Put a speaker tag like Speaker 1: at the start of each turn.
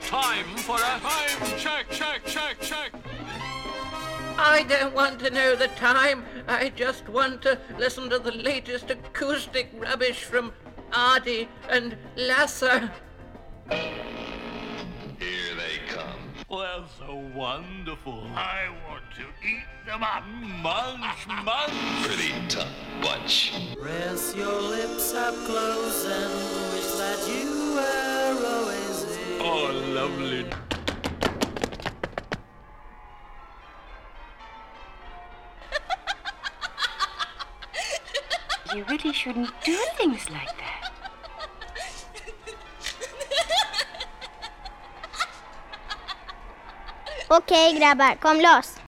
Speaker 1: Time for a time check, check, check, check.
Speaker 2: I don't want to know the time. I just want to listen to the latest acoustic rubbish from Ardy and Lasse.
Speaker 3: Here they come.
Speaker 1: So wonderful. I want to eat them up. Munch, munch.
Speaker 3: Pretty tough bunch.
Speaker 4: Press your lips up close and wish that you were always here.
Speaker 1: Oh, lovely.
Speaker 5: You really shouldn't do things like that.
Speaker 6: Okej grabbar, kom loss.